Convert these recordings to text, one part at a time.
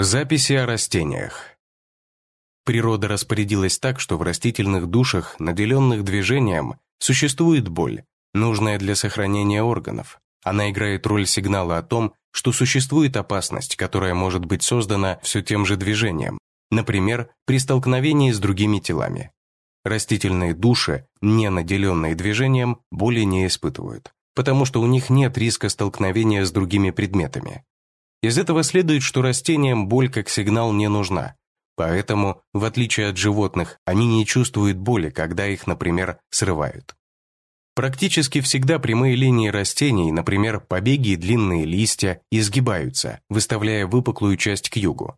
Записи о растениях. Природа распорядилась так, что в растительных душах, наделенных движением, существует боль, нужная для сохранения органов. Она играет роль сигнала о том, что существует опасность, которая может быть создана все тем же движением, например, при столкновении с другими телами. Растительные души, не наделенные движением, боли не испытывают, потому что у них нет риска столкновения с другими предметами. Из этого следует, что растениям боль как сигнал не нужна. Поэтому, в отличие от животных, они не чувствуют боли, когда их, например, срывают. Практически всегда прямые линии растений, например, побеги и длинные листья, изгибаются, выставляя выпуклую часть к югу.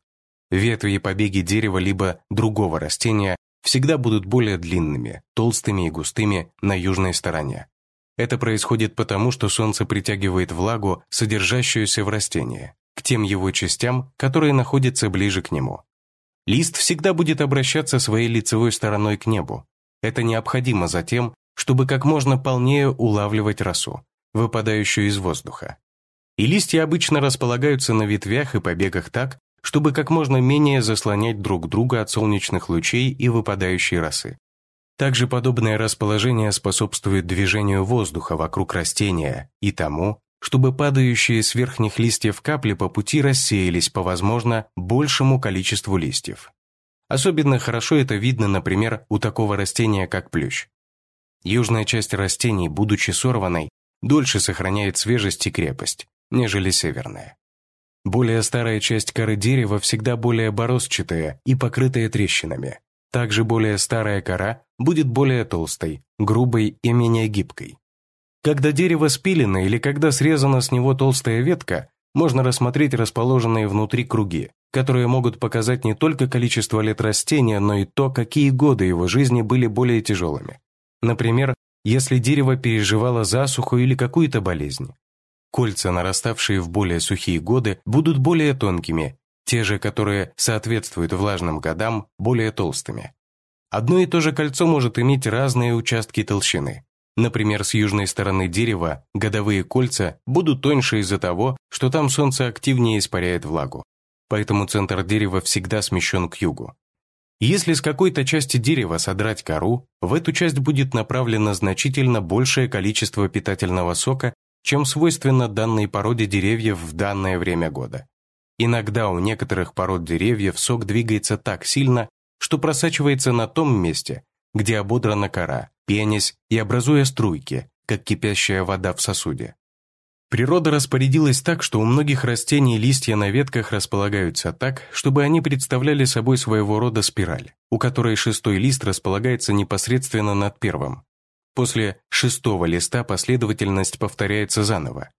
Ветви и побеги дерева либо другого растения всегда будут более длинными, толстыми и густыми на южной стороне. Это происходит потому, что солнце притягивает влагу, содержащуюся в растении к тем его частям, которые находятся ближе к нему. Лист всегда будет обращаться своей лицевой стороной к небу. Это необходимо за тем, чтобы как можно полнее улавливать росу, выпадающую из воздуха. И листья обычно располагаются на ветвях и побегах так, чтобы как можно менее заслонять друг друга от солнечных лучей и выпадающей росы. Также подобное расположение способствует движению воздуха вокруг растения и тому, чтобы падающие с верхних листьев капли по пути рассеялись по, возможно, большему количеству листьев. Особенно хорошо это видно, например, у такого растения, как плющ. Южная часть растений, будучи сорванной, дольше сохраняет свежесть и крепость, нежели северная. Более старая часть коры дерева всегда более бороздчатая и покрытая трещинами. Также более старая кора будет более толстой, грубой и менее гибкой. Когда дерево спилено или когда срезана с него толстая ветка, можно рассмотреть расположенные внутри круги, которые могут показать не только количество лет растения, но и то, какие годы его жизни были более тяжелыми. Например, если дерево переживало засуху или какую-то болезнь. Кольца, нараставшие в более сухие годы, будут более тонкими, те же, которые соответствуют влажным годам, более толстыми. Одно и то же кольцо может иметь разные участки толщины. Например, с южной стороны дерева годовые кольца будут тоньше из-за того, что там солнце активнее испаряет влагу. Поэтому центр дерева всегда смещен к югу. Если с какой-то части дерева содрать кору, в эту часть будет направлено значительно большее количество питательного сока, чем свойственно данной породе деревьев в данное время года. Иногда у некоторых пород деревьев сок двигается так сильно, что просачивается на том месте, где ободрана кора, пенясь и образуя струйки, как кипящая вода в сосуде. Природа распорядилась так, что у многих растений листья на ветках располагаются так, чтобы они представляли собой своего рода спираль, у которой шестой лист располагается непосредственно над первым. После шестого листа последовательность повторяется заново.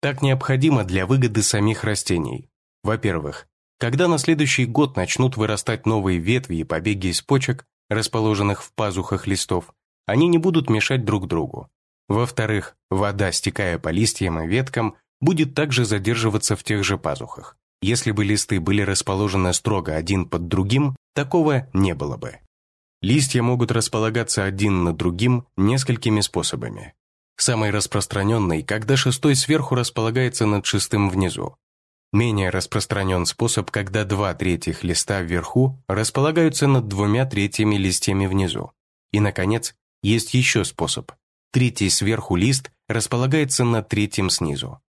Так необходимо для выгоды самих растений. Во-первых, когда на следующий год начнут вырастать новые ветви и побеги из почек, расположенных в пазухах листов, они не будут мешать друг другу. Во-вторых, вода, стекая по листьям и веткам, будет также задерживаться в тех же пазухах. Если бы листы были расположены строго один под другим, такого не было бы. Листья могут располагаться один над другим несколькими способами. Самый распространенный, когда шестой сверху располагается над шестым внизу. Менее распространен способ, когда два третьих листа вверху располагаются над двумя третьими листьями внизу. И, наконец, есть еще способ. Третий сверху лист располагается над третьим снизу.